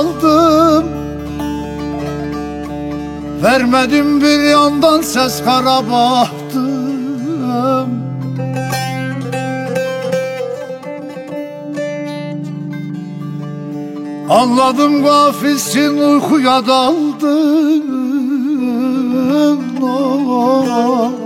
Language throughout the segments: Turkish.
Kaldım Vermedim bir yandan ses kara baktım Anladım gafilsin uykuya daldın Oy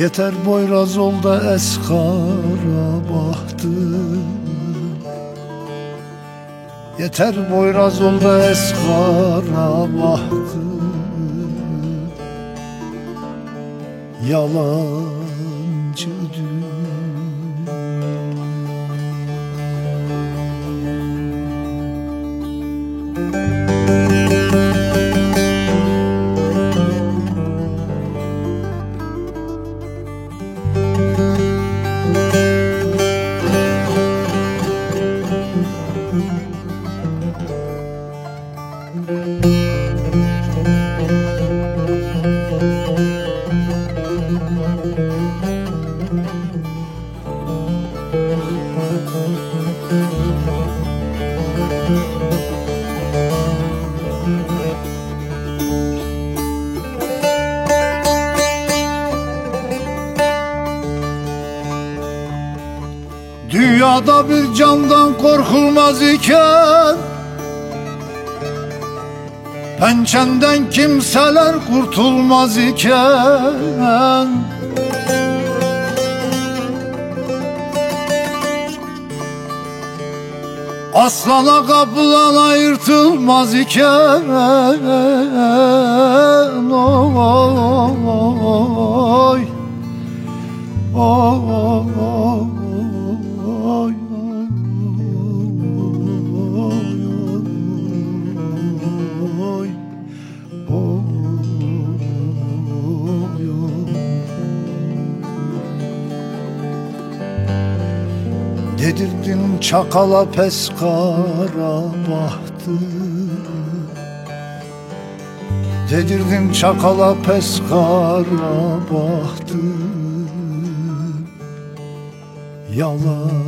Yeter boyraz ol da eskara bahtım Yeter boyraz ol da eskara bahtım Yalancı korkulmaz iken Pençenden kimseler kurtulmaz iken. Aslana kapılana yırtılmaz iken. Oy Oy Oy Çakala peskara bahtı. Dedirdin çakala peskara bahtı. Yalancı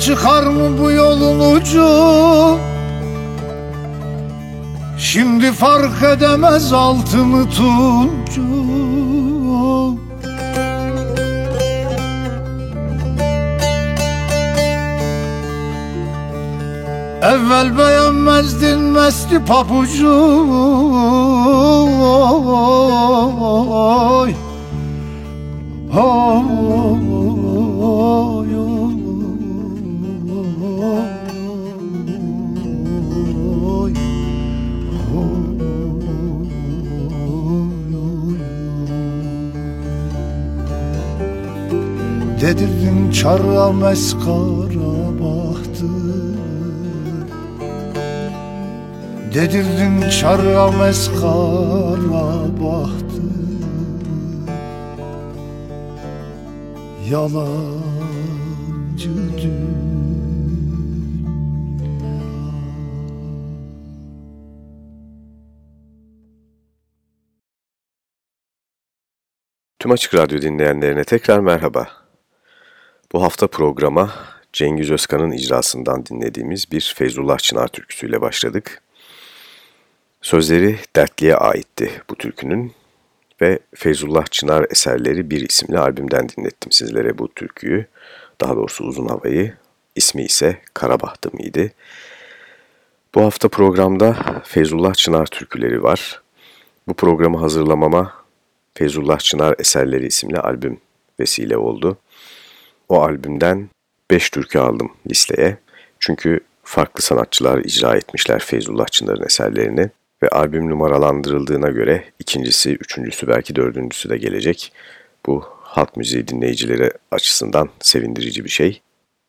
Çıkar mı bu yolun ucu? Şimdi fark edemez altını tuncu. Evvel beğenmezdin mesli papucu Bahtı. Dedirdin çarra meskara bahtı. Yalancı dünya. Tüm Açık Radyo dinleyenlerine tekrar merhaba. Bu hafta programa Cengiz Özkan'ın icrasından dinlediğimiz bir Feyzullah Çınar türküsüyle başladık. Sözleri Dertli'ye aitti bu türkünün ve Feyzullah Çınar Eserleri bir isimli albümden dinlettim sizlere bu türküyü. Daha doğrusu uzun havayı, ismi ise Karabahtım idi. Bu hafta programda Feyzullah Çınar türküleri var. Bu programı hazırlamama Feyzullah Çınar Eserleri isimli albüm vesile oldu. O albümden 5 türkü aldım listeye. Çünkü farklı sanatçılar icra etmişler Feyzullah Çınar'ın eserlerini ve albüm numaralandırıldığına göre ikincisi, üçüncüsü belki dördüncüsü de gelecek. Bu halk müziği dinleyicileri açısından sevindirici bir şey.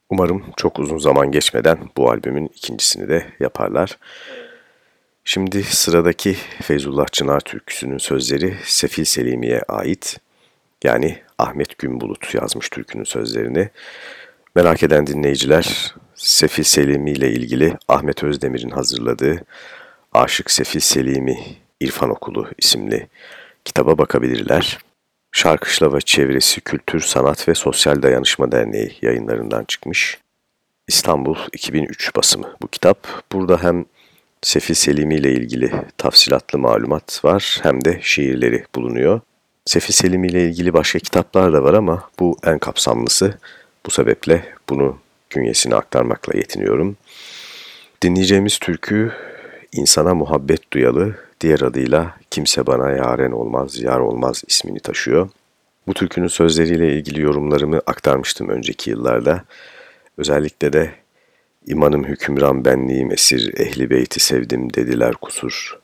Umarım çok uzun zaman geçmeden bu albümün ikincisini de yaparlar. Şimdi sıradaki Feyzullah Çınar türküsünün sözleri Sefil Selimi'ye ait. Yani Ahmet Günbulut yazmış türkünün sözlerini. Merak eden dinleyiciler Sefil Selimi ile ilgili Ahmet Özdemir'in hazırladığı Aşık Sefil Selimi İrfan Okulu isimli kitaba bakabilirler. Şarkışlava Çevresi Kültür, Sanat ve Sosyal Dayanışma Derneği yayınlarından çıkmış. İstanbul 2003 basımı bu kitap. Burada hem Sefil Selimi ile ilgili tafsilatlı malumat var hem de şiirleri bulunuyor. Sefil Selimi ile ilgili başka kitaplar da var ama bu en kapsamlısı. Bu sebeple bunu künyesine aktarmakla yetiniyorum. Dinleyeceğimiz türkü insana muhabbet duyalı, diğer adıyla Kimse Bana Yaren Olmaz, Yar Olmaz ismini taşıyor. Bu türkünün sözleriyle ilgili yorumlarımı aktarmıştım önceki yıllarda. Özellikle de İmanım hükümran benliğim esir, ehli beyti sevdim dediler kusur.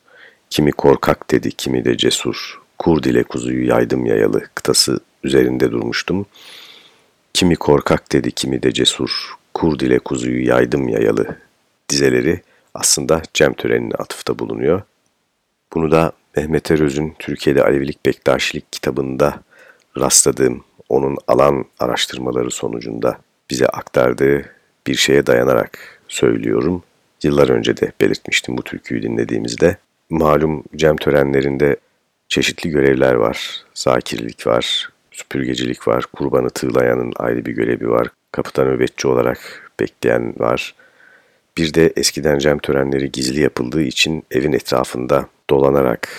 Kimi korkak dedi, kimi de cesur. Kur dile kuzuyu yaydım yayalı kıtası üzerinde durmuştum. Kimi korkak dedi, kimi de cesur. Kur dile kuzuyu yaydım yayalı dizeleri aslında Cem törenine atıfta bulunuyor. Bunu da Mehmet Eröz'ün Türkiye'de Alevilik Bektaşilik kitabında rastladığım onun alan araştırmaları sonucunda bize aktardığı bir şeye dayanarak söylüyorum. Yıllar önce de belirtmiştim bu türküyü dinlediğimizde. Malum cem törenlerinde çeşitli görevler var. Zakirlik var, süpürgecilik var, kurbanı tığlayanın ayrı bir görevi var. Kapıda nöbetçi olarak bekleyen var. Bir de eskiden cem törenleri gizli yapıldığı için evin etrafında dolanarak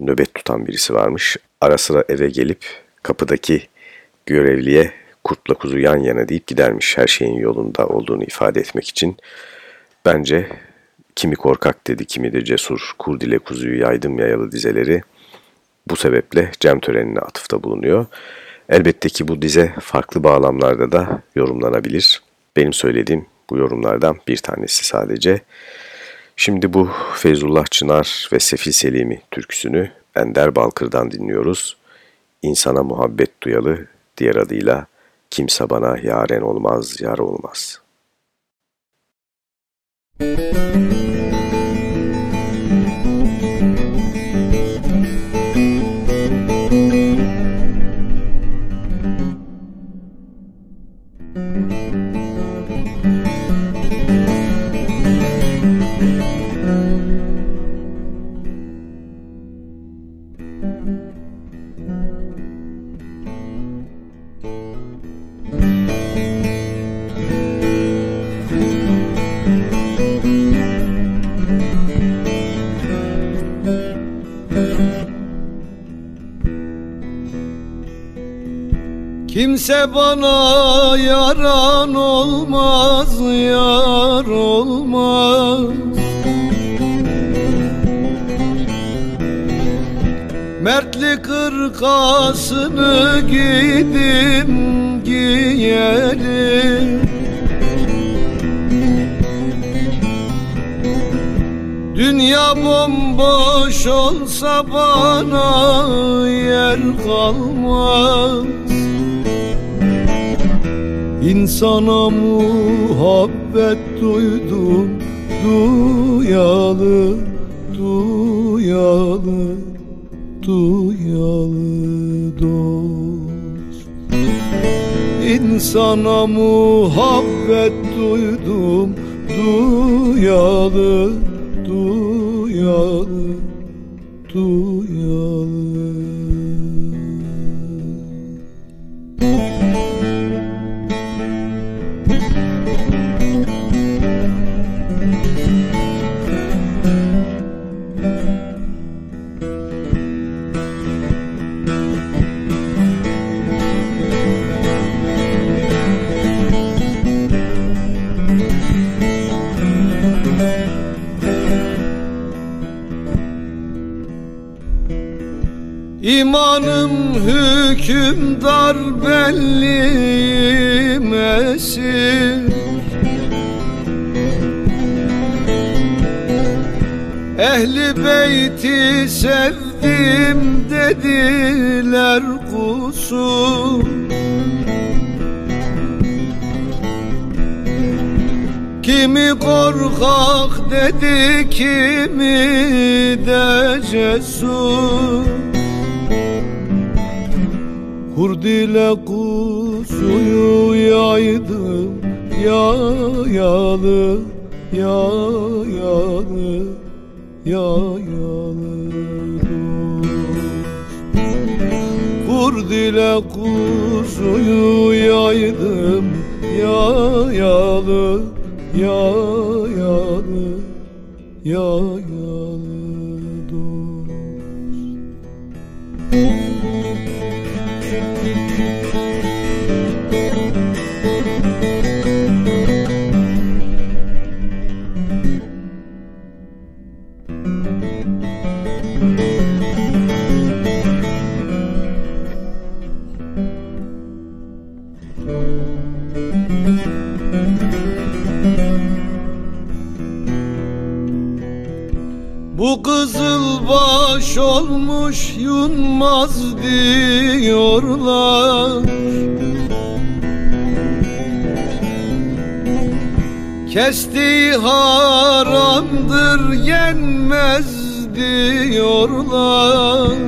nöbet tutan birisi varmış. Ara sıra eve gelip kapıdaki görevliye kurtla kuzu yan yana deyip gidermiş her şeyin yolunda olduğunu ifade etmek için. Bence kimi korkak dedi kimi de cesur kur dile kuzuyu yaydım yayalı dizeleri bu sebeple cem törenine atıfta bulunuyor. Elbette ki bu dize farklı bağlamlarda da yorumlanabilir. Benim söylediğim bu yorumlardan bir tanesi sadece. Şimdi bu Feyzullah Çınar ve Sefil Selimi türküsünü Ender Balkır'dan dinliyoruz. İnsana muhabbet duyalı, diğer adıyla Kimse bana yaren olmaz, yar olmaz. Müzik Kimse bana yaran olmaz, yar olmaz. Mertlik ırkasını giydim giyelim. Dünya bomboş olsa bana yer kalmaz İnsana muhabbet duydum duyalı duyalı duyalı dost. İnsana muhabbet duydum duyalı duyalı duyalı İmanım hükümdar bellim esir Ehli beyti sevdim dediler kusur. Kimi korkak dedi kimi de cesur Kurd ile kuzuyu yaydım Yayalı, yayalı, yayalı Kurd ile kuzuyu yaydım Yayalı, yayalı, yayalı diyorlar Kestiği haramdır yenmez diyorlar.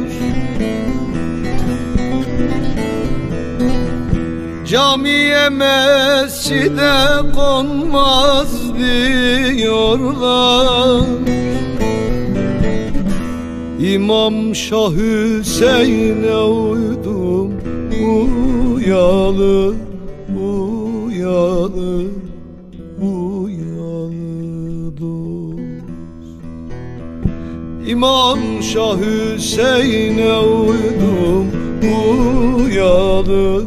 Camiye mescide konmaz diyorlar. İmam Şah Hüseyin'e uydum Uyalı, uyalı, uyalı dost. İmam Şah Hüseyin'e uydum Uyalı,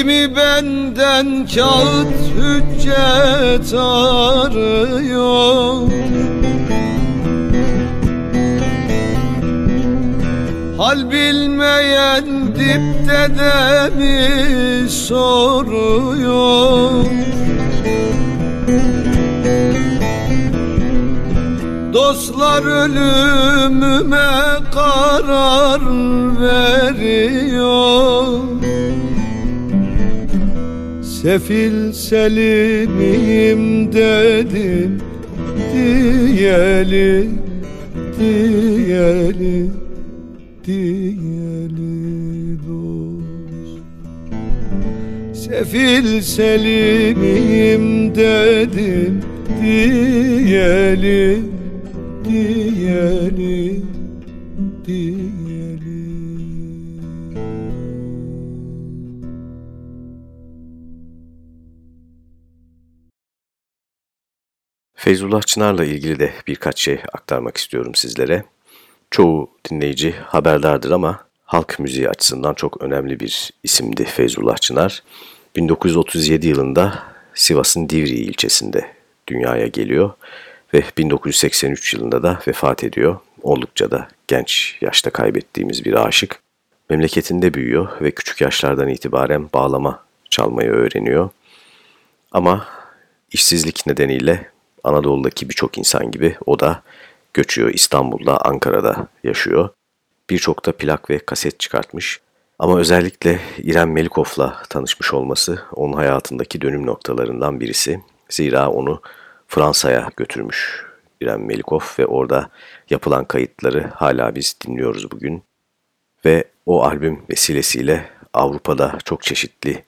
Kimi benden kağıt hüccet arıyor? Hal bilmeyen dipte de mi soruyor? Dostlar ölümüme karar veriyor Sefil selimim dedim Diyeli, diyeli, diyeli dost. Sefil selimim dedim diyelim diyelim diyelim Feyzullah Çınar'la ilgili de birkaç şey aktarmak istiyorum sizlere. Çoğu dinleyici haberdardır ama halk müziği açısından çok önemli bir isimdi Feyzullah Çınar. 1937 yılında Sivas'ın Divri ilçesinde dünyaya geliyor ve 1983 yılında da vefat ediyor. Oldukça da genç yaşta kaybettiğimiz bir aşık. Memleketinde büyüyor ve küçük yaşlardan itibaren bağlama çalmayı öğreniyor. Ama işsizlik nedeniyle Anadolu'daki birçok insan gibi o da göçüyor İstanbul'da, Ankara'da yaşıyor. Birçok da plak ve kaset çıkartmış. Ama özellikle İrem Melikov'la tanışmış olması onun hayatındaki dönüm noktalarından birisi. Zira onu Fransa'ya götürmüş İrem Melikov ve orada yapılan kayıtları hala biz dinliyoruz bugün. Ve o albüm vesilesiyle Avrupa'da çok çeşitli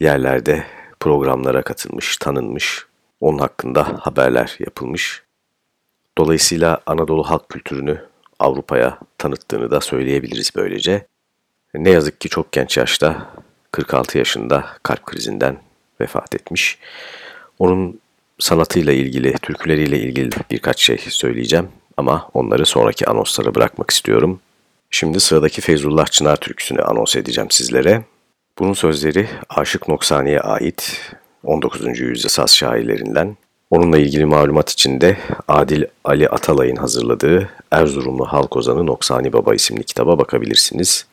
yerlerde programlara katılmış, tanınmış. Onun hakkında haberler yapılmış. Dolayısıyla Anadolu halk kültürünü Avrupa'ya tanıttığını da söyleyebiliriz böylece. Ne yazık ki çok genç yaşta 46 yaşında kalp krizinden vefat etmiş. Onun sanatıyla ilgili, türküleriyle ilgili birkaç şey söyleyeceğim ama onları sonraki anonslara bırakmak istiyorum. Şimdi sıradaki Feyzullah Çınar türküsünü anons edeceğim sizlere. Bunun sözleri Aşık Noksani'ye ait 19. yüzyıl saz şairlerinden. Onunla ilgili malumat için de Adil Ali Atalay'ın hazırladığı Erzurumlu Halk Ozanı Noksani Baba isimli kitaba bakabilirsiniz.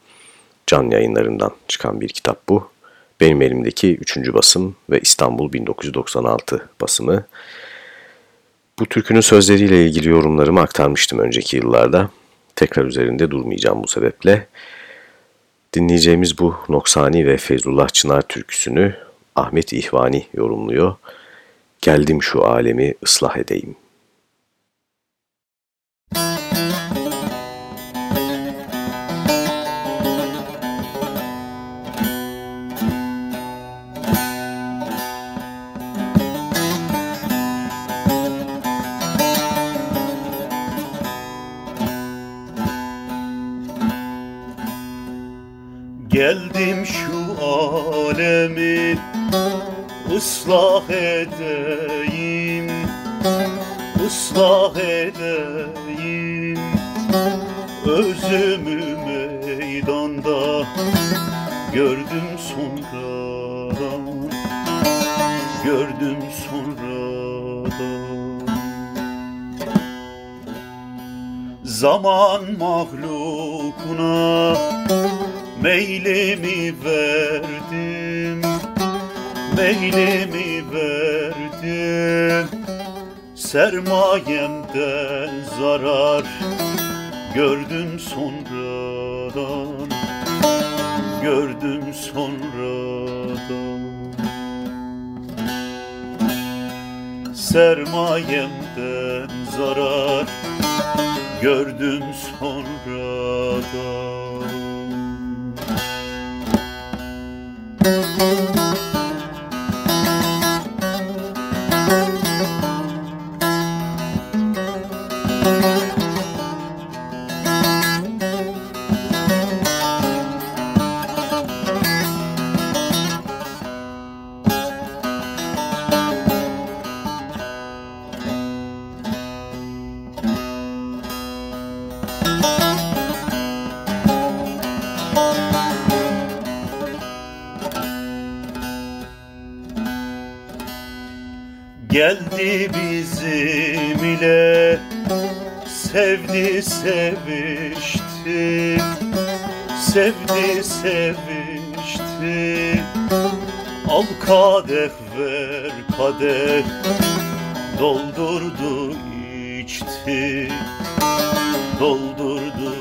Can yayınlarından çıkan bir kitap bu. Benim elimdeki 3. basım ve İstanbul 1996 basımı. Bu türkünün sözleriyle ilgili yorumlarımı aktarmıştım önceki yıllarda. Tekrar üzerinde durmayacağım bu sebeple. Dinleyeceğimiz bu Noksani ve Feyzullah Çınar türküsünü Ahmet İhvani yorumluyor. Geldim şu alemi ıslah edeyim. Geldim şu alemi ıslah edeyim ıslah edeyim. Özümü meydanda gördüm sonradan Gördüm sonradan Zaman mahlukuna meylemi verdim Meylemi verdim Sermayemden zarar Gördüm sonradan Gördüm sonradan. Sermayemden zarar Gördüm sonradan Sevdi sevişti. Sevdi sevişti. Al kadeh ver kadeh. Doldurdu içti. Doldurdu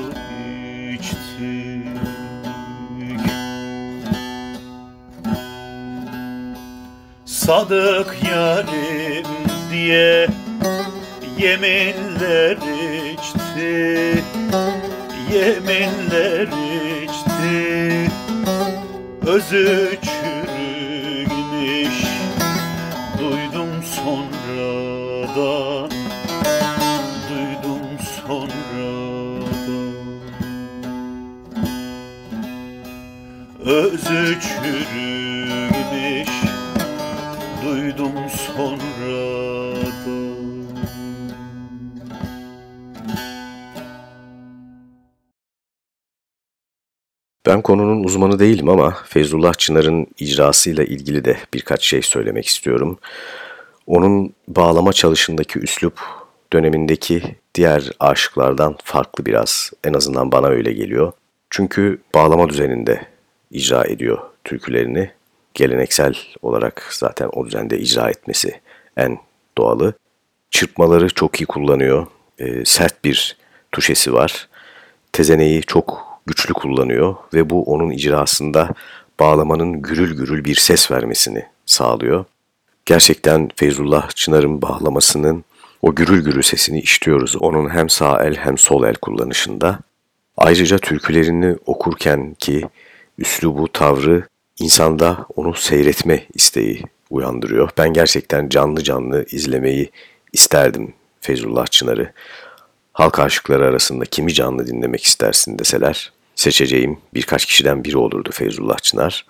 içti. Sadık yarim diye yeminler etti Yeminler içti. Özü çürümüş Duydum sonradan Duydum sonradan. Özü çürümüş. Ben konunun uzmanı değilim ama Feyzullah Çınar'ın icrasıyla ilgili de birkaç şey söylemek istiyorum. Onun bağlama çalışındaki üslup dönemindeki diğer aşıklardan farklı biraz. En azından bana öyle geliyor. Çünkü bağlama düzeninde icra ediyor türkülerini. Geleneksel olarak zaten o düzende icra etmesi en doğalı. Çırpmaları çok iyi kullanıyor. E, sert bir tuşesi var. Tezeneyi çok güçlü kullanıyor ve bu onun icrasında bağlamanın gürül gürül bir ses vermesini sağlıyor. Gerçekten Feyzullah Çınar'ın bağlamasının o gürül gürül sesini işliyoruz. Onun hem sağ el hem sol el kullanışında. Ayrıca türkülerini okurken ki üslubu, tavrı insanda onu seyretme isteği uyandırıyor. Ben gerçekten canlı canlı izlemeyi isterdim Feyzullah Çınar'ı. Halk aşıkları arasında kimi canlı dinlemek istersin deseler seçeceğim birkaç kişiden biri olurdu Feyzullah Çınar.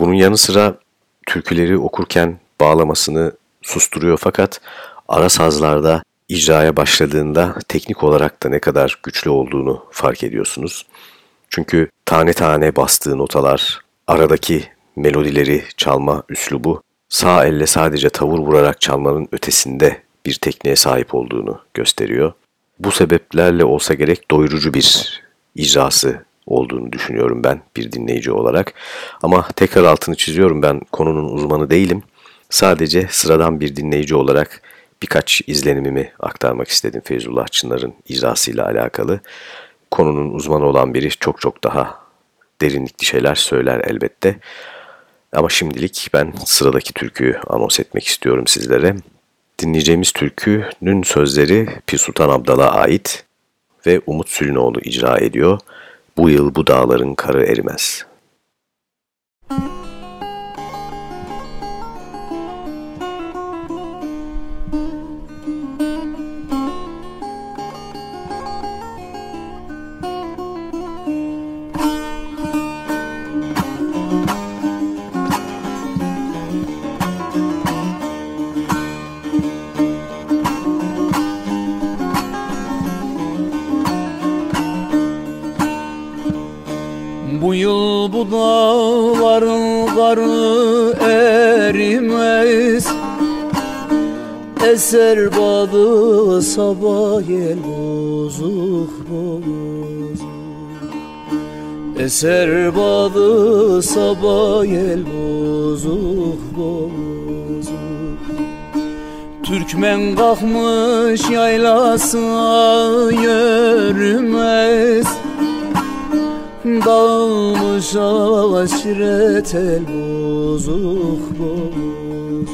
Bunun yanı sıra türküleri okurken bağlamasını susturuyor fakat ara sazlarda icraya başladığında teknik olarak da ne kadar güçlü olduğunu fark ediyorsunuz. Çünkü tane tane bastığı notalar, aradaki melodileri çalma üslubu sağ elle sadece tavır vurarak çalmanın ötesinde bir tekniğe sahip olduğunu gösteriyor. Bu sebeplerle olsa gerek doyurucu bir icrası olduğunu düşünüyorum ben bir dinleyici olarak. Ama tekrar altını çiziyorum ben konunun uzmanı değilim. Sadece sıradan bir dinleyici olarak birkaç izlenimimi aktarmak istedim Feyzullah Çınar'ın icrasıyla alakalı. Konunun uzmanı olan biri çok çok daha derinlikli şeyler söyler elbette. Ama şimdilik ben sıradaki türküyü anons etmek istiyorum sizlere. Dinleyeceğimiz türkünün sözleri Pir Sultan Abdal'a ait ve Umut Sülünoğlu icra ediyor. Bu yıl bu dağların karı erimez. Bu yıl bu dağların karı erimez. Eser badı sabah gel bozuk bozuk Eser badı sabah gel bozuk bozuk Türkmen kalkmış yaylasına yürümez Dağılmış aşiret el bozuk bozuk.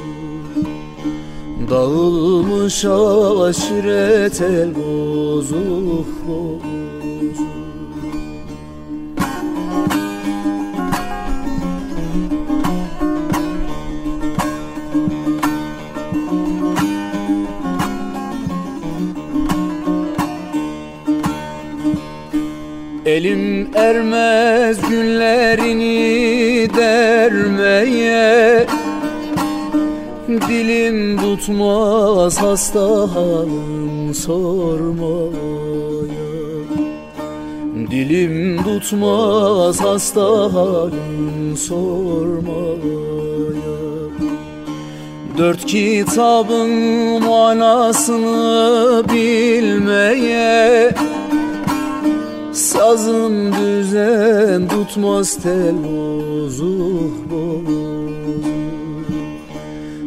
Dağılmış aşiret el bozuk bozuk Elim ermez günlerini dermeye. Dilim tutmaz hasta halin sormaya. Dilim tutmaz hasta halin sormaya. Dört kitabın manasını bilmeye Sazım düzen tutmaz tel bozuk bozuk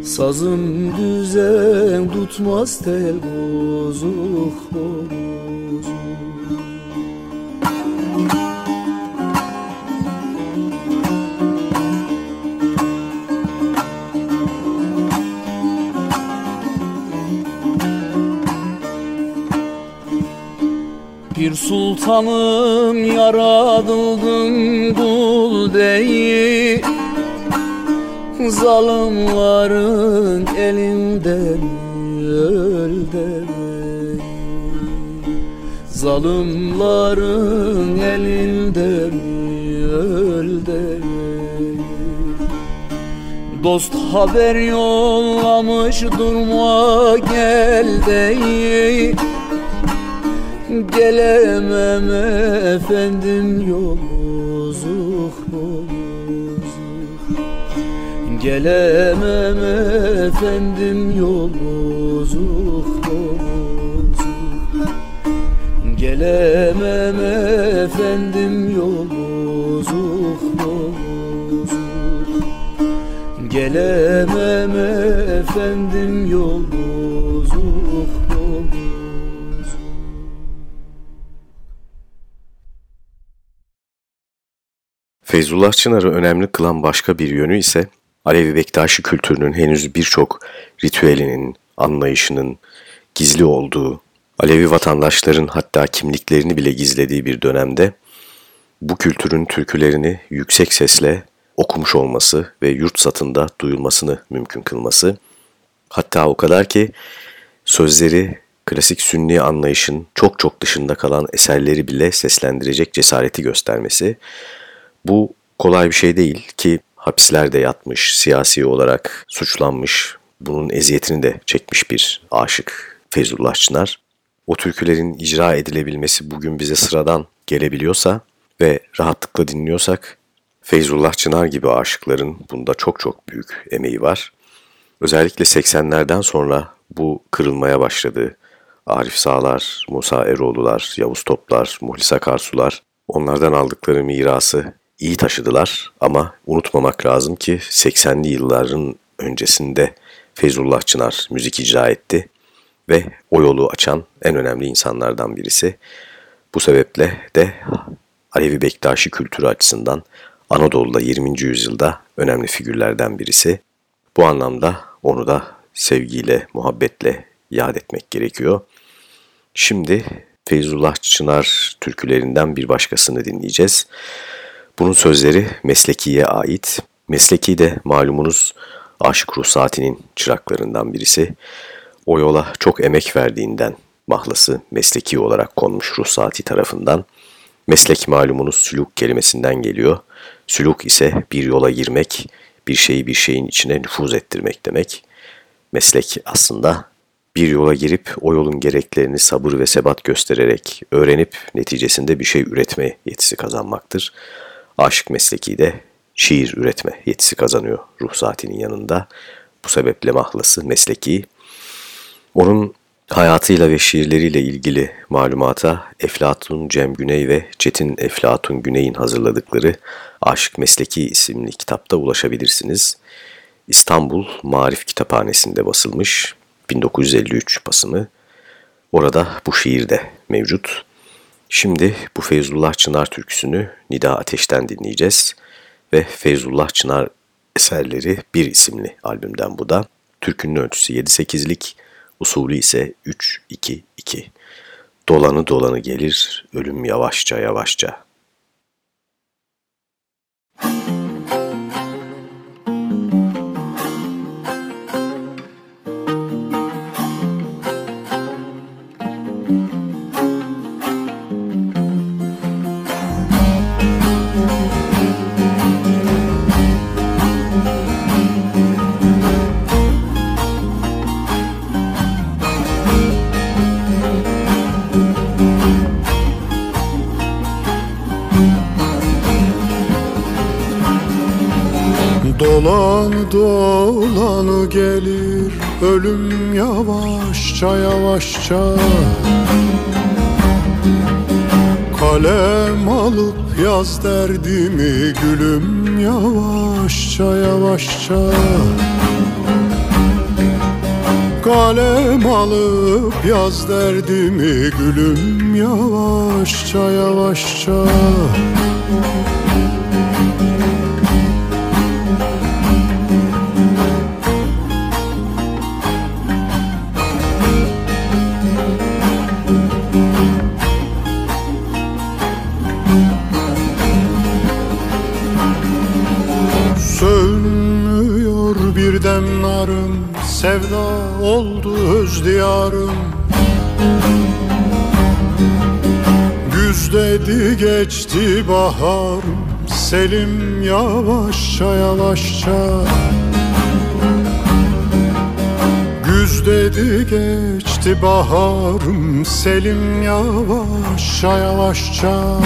Sazım düzen tutmaz tel bozuk bozuk sultanım yaradıldın kul değil. Zalimlerin elinden öl demeyin Zalimlerin elinden gönülde Dost haber yollamış durma gel dey Gelemem efendim yol bozuk bozuk. Gelemem efendim yol bozuk bozuk. Gelemem efendim yol bozuk bozuk. Gelemem efendim yol bozuk Feyzullah Çınar'ı önemli kılan başka bir yönü ise Alevi Bektaşi kültürünün henüz birçok ritüelinin, anlayışının gizli olduğu, Alevi vatandaşların hatta kimliklerini bile gizlediği bir dönemde bu kültürün türkülerini yüksek sesle okumuş olması ve yurt satında duyulmasını mümkün kılması. Hatta o kadar ki sözleri klasik sünni anlayışın çok çok dışında kalan eserleri bile seslendirecek cesareti göstermesi. Bu kolay bir şey değil ki hapislerde yatmış, siyasi olarak suçlanmış, bunun eziyetini de çekmiş bir aşık Feyzullah Çınar. O türkülerin icra edilebilmesi bugün bize sıradan gelebiliyorsa ve rahatlıkla dinliyorsak Feyzullah Çınar gibi aşıkların bunda çok çok büyük emeği var. Özellikle 80'lerden sonra bu kırılmaya başladı. Arif Sağlar, Musa Eroğlular, Yavuz Toplar, Muhlis Akarsular onlardan aldıkları mirası iyi taşıdılar ama unutmamak lazım ki 80'li yılların öncesinde Feyzullah Çınar müzik icra etti ve o yolu açan en önemli insanlardan birisi. Bu sebeple de Alevi Bektaşi kültürü açısından Anadolu'da 20. yüzyılda önemli figürlerden birisi. Bu anlamda onu da sevgiyle, muhabbetle yad etmek gerekiyor. Şimdi Feyzullah Çınar türkülerinden bir başkasını dinleyeceğiz. Bunun sözleri Mesleki'ye ait. Mesleki de malumunuz Aşık Ruhsati'nin çıraklarından birisi. O yola çok emek verdiğinden mahlası mesleki olarak konmuş Ruhsati tarafından. Meslek malumunuz sülük kelimesinden geliyor. Sülük ise bir yola girmek, bir şeyi bir şeyin içine nüfuz ettirmek demek. Meslek aslında bir yola girip o yolun gereklerini sabır ve sebat göstererek öğrenip neticesinde bir şey üretme yetisi kazanmaktır. Aşık mesleki de şiir üretme yetisi kazanıyor ruhsatinin yanında. Bu sebeple mahlası mesleki. Onun hayatıyla ve şiirleriyle ilgili malumata Eflatun Cem Güney ve Çetin Eflatun Güney'in hazırladıkları Aşık Mesleki isimli kitapta ulaşabilirsiniz. İstanbul Marif Kitaphanesi'nde basılmış 1953 basımı. Orada bu şiir de mevcut. Şimdi bu Feyzullah Çınar türküsünü Nida Ateş'ten dinleyeceğiz ve Feyzullah Çınar eserleri bir isimli albümden bu da. Türkünün ölçüsü 7-8'lik, usulü ise 3-2-2. Dolanı dolanı gelir, ölüm yavaşça yavaşça. Dolan dolanı gelir ölüm yavaşça yavaşça. Kalem alıp yaz derdimi gülüm yavaşça yavaşça. Kalem alıp yaz derdimi gülüm yavaşça yavaşça Sönmüyor bir dem narım Sevda oldu öz diyarım Güz dedi geçti baharım Selim yavaşça yavaşça. Güz dedi geçti baharım Selim yavaşça yavaşça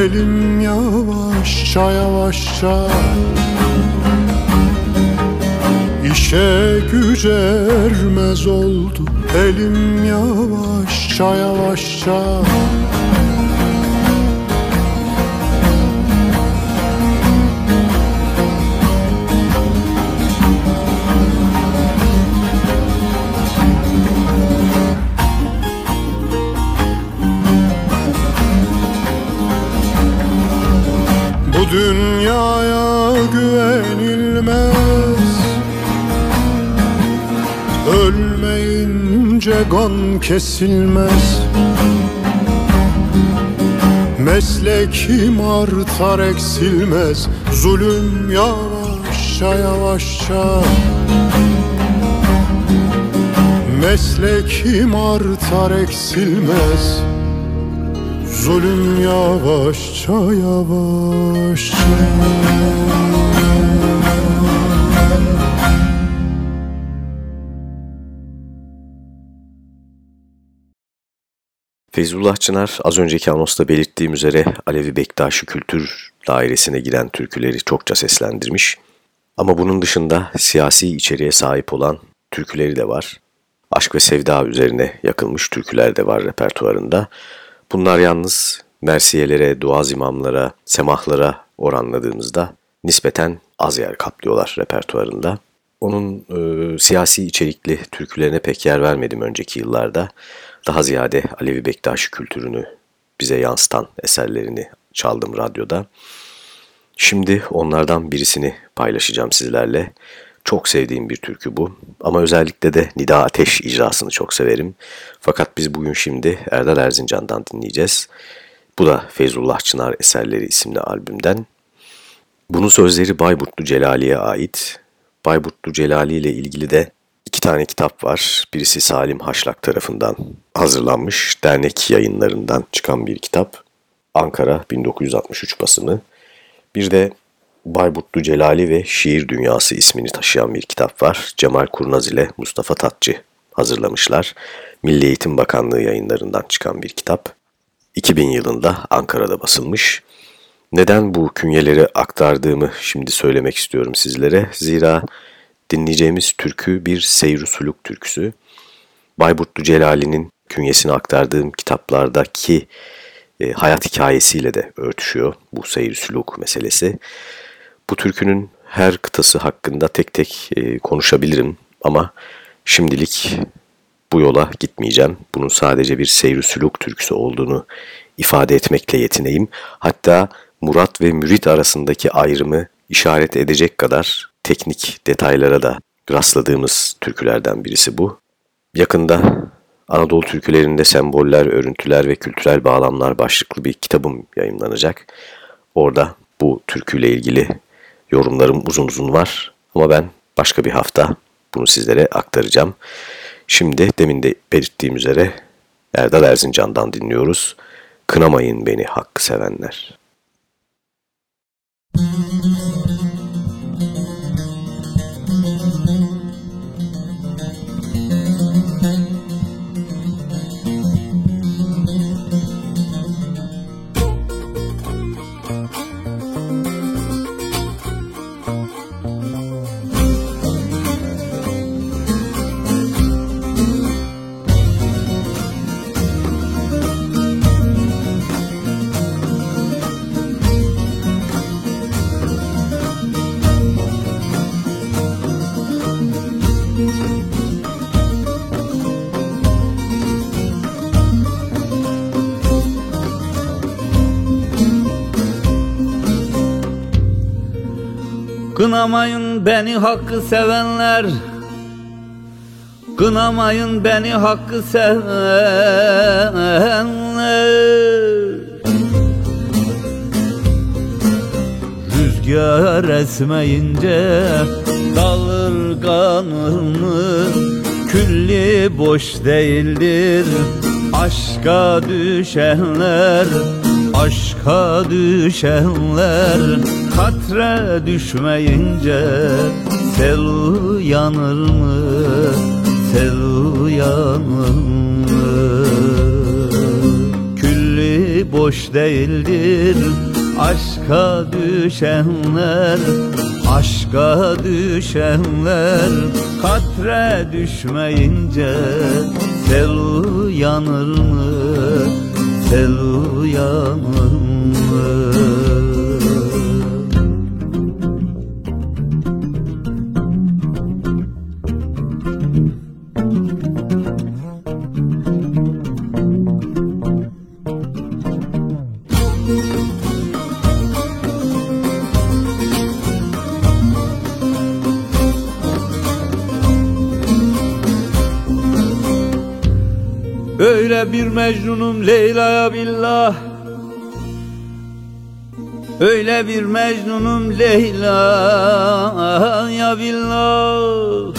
Elim yavaşça yavaşça. İşe güce oldu. Elim yavaşça yavaşça dünyaya güvenilmez. Ölmeyince gan kesilmez. Meslekim artar eksilmez. Zulüm yavaşça yavaşça. Meslekim artar eksilmez Zulüm yavaşça yavaşça Feyzullah Çınar az önceki anosta belirttiğim üzere Alevi Bektaşi kültür dairesine giren türküleri çokça seslendirmiş. Ama bunun dışında siyasi içeriğe sahip olan türküleri de var. Aşk ve sevda üzerine yakılmış türküler de var repertuarında. Bunlar yalnız mersiyelere, dua imamlara, semahlara oranladığımızda nispeten az yer kaplıyorlar repertuarında. Onun e, siyasi içerikli türkülerine pek yer vermedim önceki yıllarda. Daha ziyade Alevi Bektaşi kültürünü bize yansıtan eserlerini çaldım radyoda. Şimdi onlardan birisini paylaşacağım sizlerle. Çok sevdiğim bir türkü bu ama özellikle de Nida Ateş icrasını çok severim. Fakat biz bugün şimdi Erdal Erzincan'dan dinleyeceğiz. Bu da Feyzullah Çınar Eserleri isimli albümden. Bunun sözleri Bayburtlu Celali'ye ait. Bayburtlu Celali ile ilgili de iki tane kitap var. Birisi Salim Haşlak tarafından hazırlanmış dernek yayınlarından çıkan bir kitap. Ankara 1963 basımı. Bir de Bayburtlu Celali ve Şiir Dünyası ismini taşıyan bir kitap var. Cemal Kurnaz ile Mustafa Tatçı hazırlamışlar. Milli Eğitim Bakanlığı yayınlarından çıkan bir kitap. 2000 yılında Ankara'da basılmış. Neden bu künyeleri aktardığımı şimdi söylemek istiyorum sizlere. Zira dinleyeceğimiz türkü bir seyru suluk türküsü. Bayburtlu Celali'nin künyesini aktardığım kitaplardaki e, hayat hikayesiyle de örtüşüyor bu seyir suluk meselesi. Bu türkünün her kıtası hakkında tek tek e, konuşabilirim ama şimdilik bu yola gitmeyeceğim. Bunun sadece bir seyir suluk türküsü olduğunu ifade etmekle yetineyim. Hatta Murat ve Mürit arasındaki ayrımı işaret edecek kadar teknik detaylara da rastladığımız türkülerden birisi bu. Yakında Anadolu türkülerinde semboller, örüntüler ve kültürel bağlamlar başlıklı bir kitabım yayımlanacak. Orada bu türküyle ilgili yorumlarım uzun uzun var ama ben başka bir hafta bunu sizlere aktaracağım. Şimdi demin de belirttiğim üzere Erdal Erzincan'dan dinliyoruz. Kınamayın beni hakkı sevenler. Müzik Kınamayın beni hakkı sevenler. Kınamayın beni hakkı sevenler. Rüzgar esmeyince dalır kanını Külli boş değildir aşka düşenler. Aşka düşenler katre düşmeyince Sel yanır mı, sel yanır mı? Külli boş değildir aşka düşenler Aşka düşenler. Katre düşmeyince Sel yanır mı, sel yanır mı bir Mecnun'um Leyla'ya billah. Öyle bir Mecnun'um Leyla'ya billah.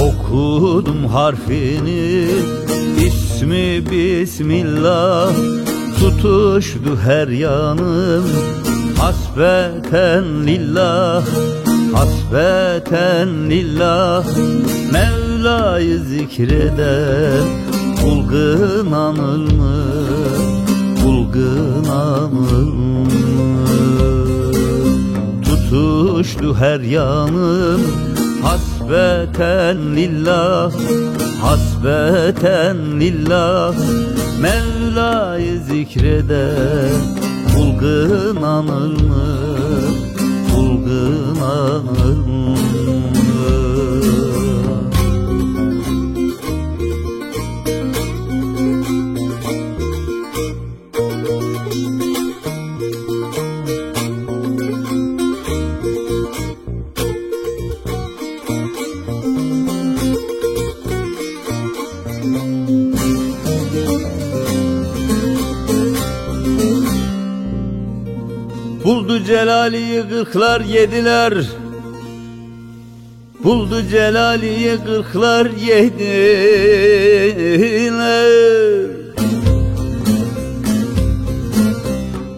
Okudum harfini ismi Bismillah. Tutuştu her yanım Hasbeten lillah. Hasbeten lillah Mevla'yı zikreden Kul gınanır mı? Kul gınanır mı? Tutuştu her yanım Hasbeten lillah Hasbeten lillah Mevla'yı zikreden Kul gınanır mı? Kul gınanır mı? Buldu Celali'yi kırklar yediler. Buldu Celali'yi kırklar yediler.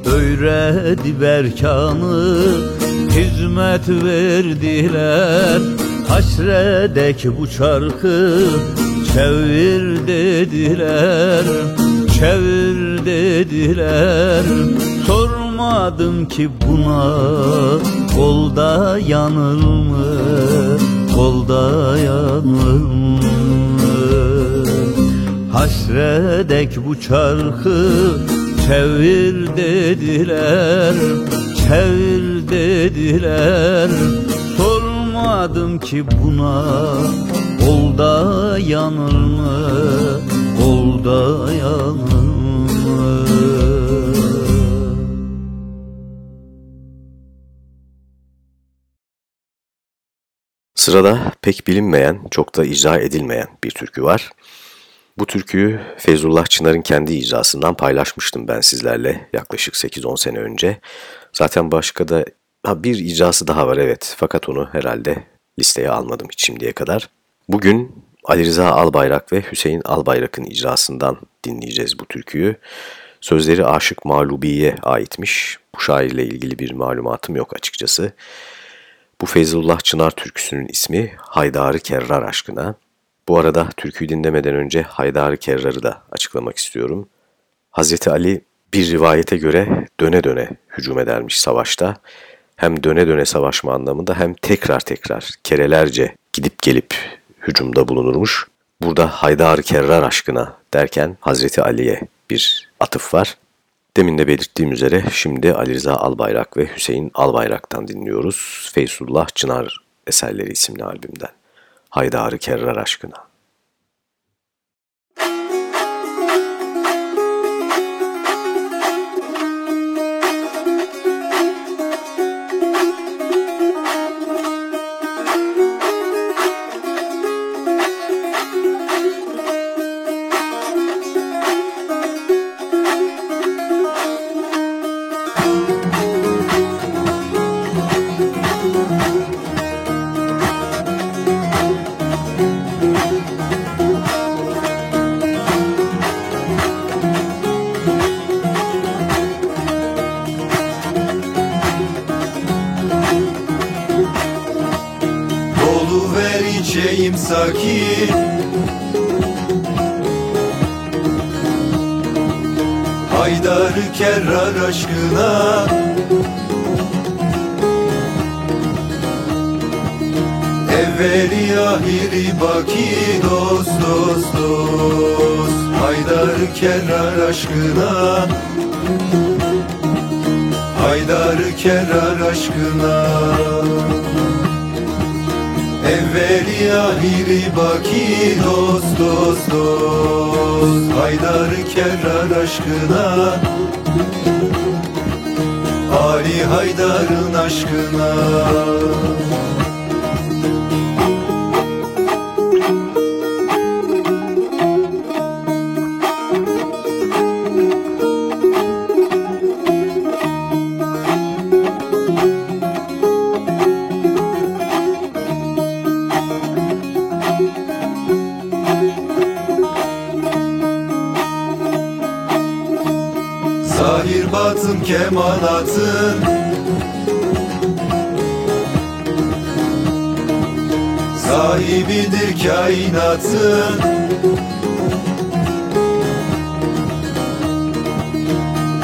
Öğredi berkanı hizmet verdiler. Haşredek bu çarkı çevir dediler. Çevir dediler. Sormadım ki buna Kolda yanır Kolda yanır mı Haşredek bu çarkı Çevir dediler Çevir dediler. Sormadım ki buna Kolda yanır Kolda yanır Sırada pek bilinmeyen, çok da icra edilmeyen bir türkü var. Bu türküyü Feyzullah Çınar'ın kendi icrasından paylaşmıştım ben sizlerle yaklaşık 8-10 sene önce. Zaten başka da ha, bir icrası daha var evet fakat onu herhalde listeye almadım hiç şimdiye kadar. Bugün Ali Rıza Albayrak ve Hüseyin Albayrak'ın icrasından dinleyeceğiz bu türküyü. Sözleri Aşık Malubi'ye aitmiş. Bu şairle ilgili bir malumatım yok açıkçası. Bu Feyzullah Çınar türküsünün ismi Haydarı Kerrar aşkına. Bu arada türküyü dinlemeden önce Haydarı Kerrar'ı da açıklamak istiyorum. Hazreti Ali bir rivayete göre döne döne hücum edermiş savaşta. Hem döne döne savaşma anlamında hem tekrar tekrar kerelerce gidip gelip hücumda bulunurmuş. Burada Haydar Kerrar aşkına derken Hazreti Ali'ye bir atıf var. Demin de belirttiğim üzere şimdi Ali Rıza Albayrak ve Hüseyin Albayrak'tan dinliyoruz. Feysullah Çınar eserleri isimli albümden. Haydarı Kerrar aşkına. Zahir batın kemanatın Sahibidir kainatın.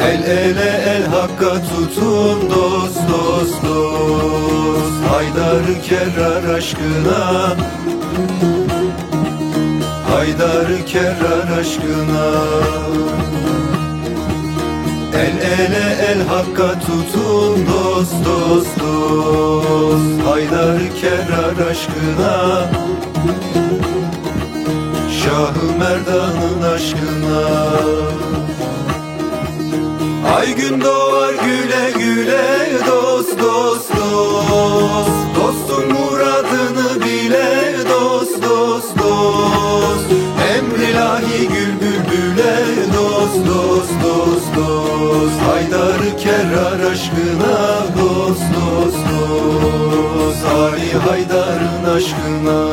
El ele el hakka tutun dost dost dost. Haydar kerrar aşkına. Haydar kerrar aşkına El ele el hakka tutun dost dost dost. Haydar kerrar aşkına Şahı Merdan'ın aşkına. Ay gün doğar güle güle dost dost dost. Dostun muradını bile dost dost dost. Emrilahi gül bülbüle dost dost dost dost. Haydar kerrar aşkına dost dost dost. Ali Haydar'ın aşkına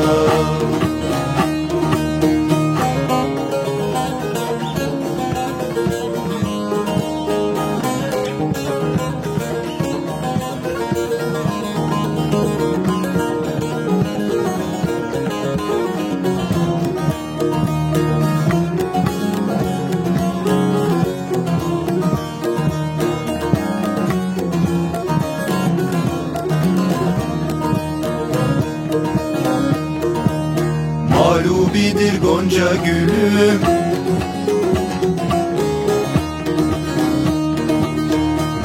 Gülüm.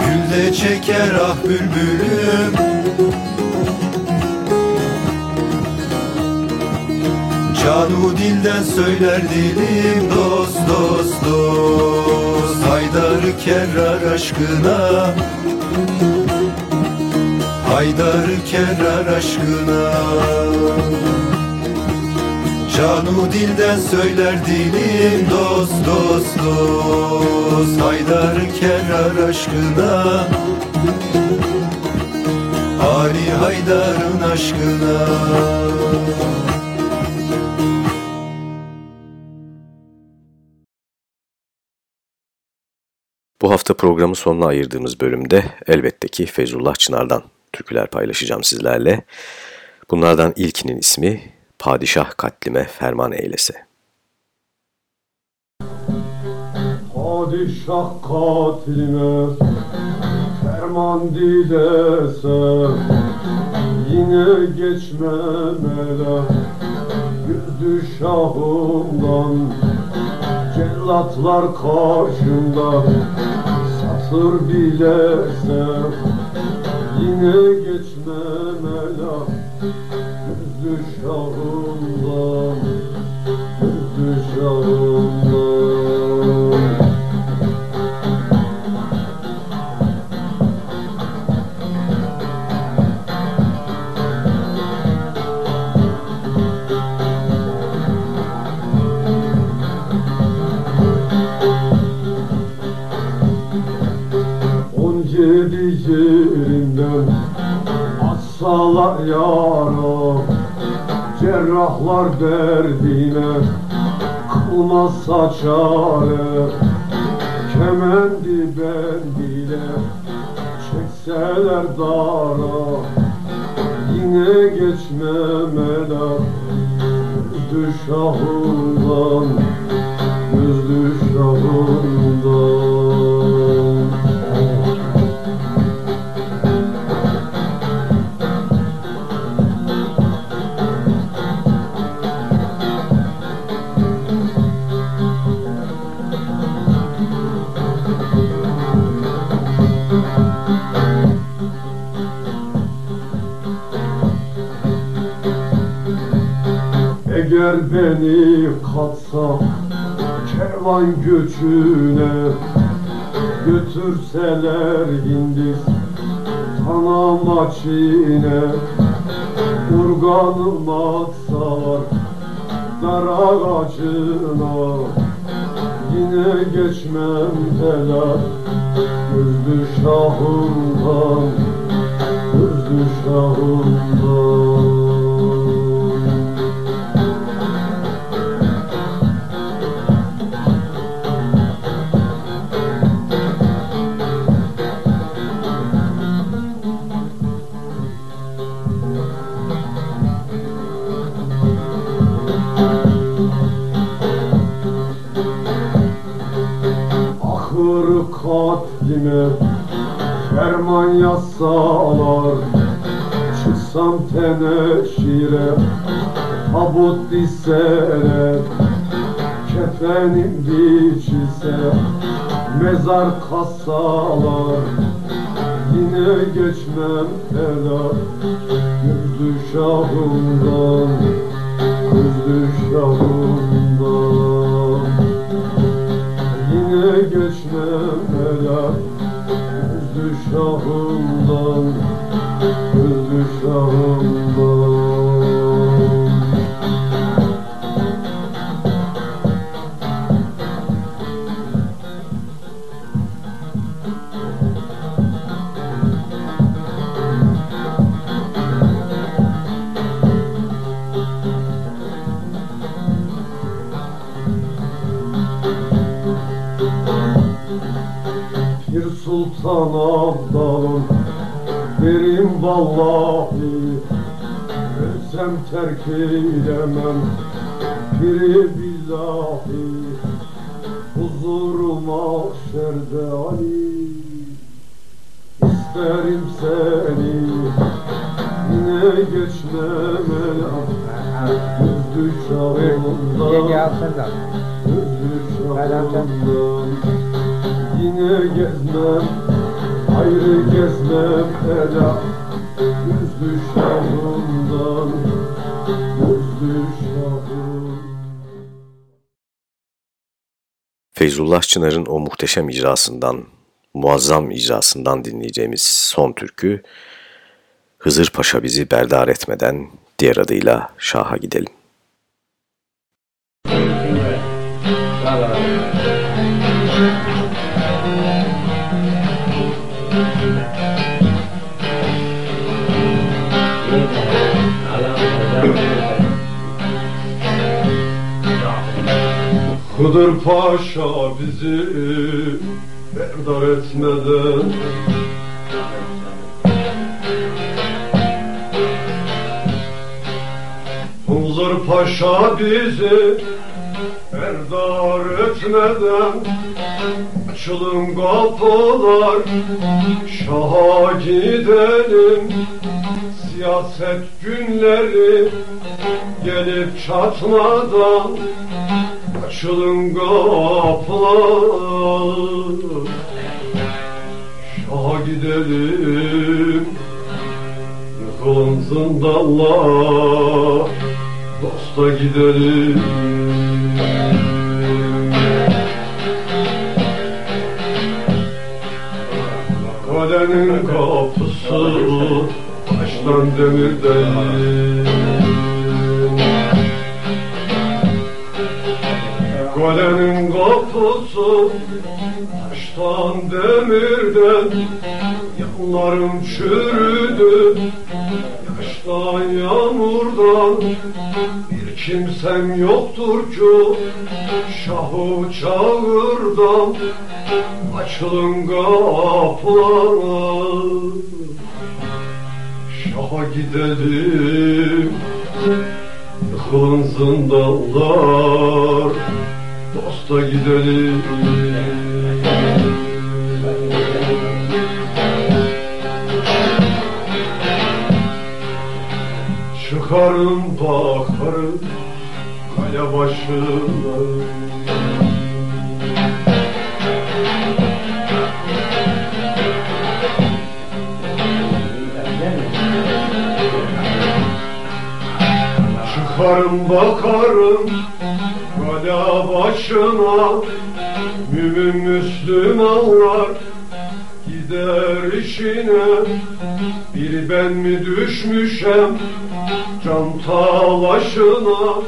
Gülde çeker ah bülbülüm. Canu dilden söyler dilim dost dost dost. Haydar kerrar aşkına. Haydar kerrar aşkına Canu dilden söyler dilim dost dost dost. Haydar kerrar aşkına. Ali Haydar'ın aşkına. Bu hafta programın sonuna ayırdığımız bölümde elbette ki Feyzullah Çınar'dan türküler paylaşacağım sizlerle. Bunlardan ilkinin ismi Padişah katlime ferman eylese. Padişah katiline ferman dilese Yine geçmemele yüzdü şahımdan Cellatlar karşımda satır bilese Yine geçmemele yüzdü şahımdan Yüzdü şahımdan On yedi yerinden assalar yara Cerrahlar derdine kılmazsa çare Kemendi bendiyle çekseler dara. Yine geçmemeler Üzdü şahından Üzdü şahından beni katsa kervan göçüne Götürseler Hindistan'a Çin'e Urganım atsalar dar ağacına Yine geçmem helal. Üzdü şahından Üzdü şahından ferman yazsalar Çıksam teneşire tabut dizseler Kefenim biçilse mezar kassalar Yine geçmem helal Yüzdü şahımdan Yüzdü şahımdan. Yine geçmem Yüzdü şahımdan Yüzdü şahımdan vallahi Ölsem terk eylemem Piri billahi Huzurum mahşerde Ali. İsterim seni Yine geçmem elam Yüzdü şahımdan Yüzdü şahımdan Yine gezmem. Ayrı gezmem ela Feyzullah Çınar'ın o muhteşem icrasından, muazzam icrasından dinleyeceğimiz son türkü Hızır Paşa bizi berdar etmeden diğer adıyla Şah'a gidelim. Hıdır Paşa bizi berdar etmeden. Hızır Paşa bizi berdar etmeden. Açılın kapılar Şaha gidelim. Siyaset günleri gelip çatmadan Açılın kapılar Şaha gidelim. Yıkılın zindanlar Dosta gidelim. Kalenin kapısı Taştan demirden Kalenin kapısı taştan demirden Yanlarım çürüdü. Yaştan yağmurdan Bir kimsem yoktur ki şahı çağırdan Açılın kapılar Şaha gidelim Yıkılın zindanlar Dosta gidelim. Çıkarım bakarım Kaya başına. Çıkarım bakarım başına Mümin Müslümanlar Gider işine. Bir ben mi düşmüşem Can talaşına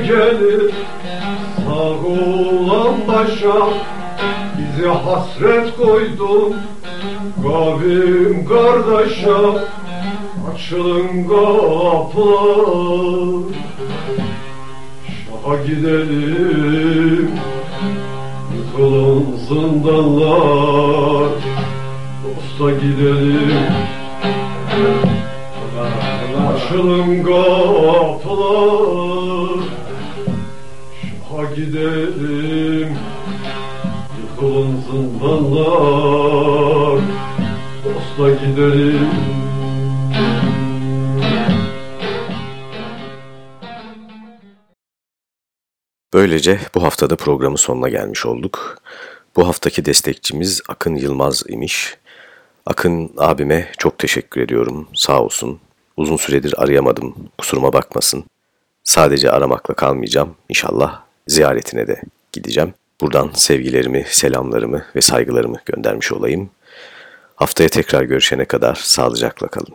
neler gelir. Sağ olan başa Bizi hasret koydun Kavim kardeşa Açılın kapılar. Şaha gidelim Yıkılın zindanlar Dosta gidelim. Açılın kapılar Şaha gidelim Yıkılın zindanlar Dosta gidelim Böylece bu haftada programın sonuna gelmiş olduk. Bu haftaki destekçimiz Akın Yılmaz imiş. Akın abime çok teşekkür ediyorum. Sağ olsun. Uzun süredir arayamadım. Kusuruma bakmasın. Sadece aramakla kalmayacağım. İnşallah ziyaretine de gideceğim. Buradan sevgilerimi, selamlarımı ve saygılarımı göndermiş olayım. Haftaya tekrar görüşene kadar sağlıcakla kalın.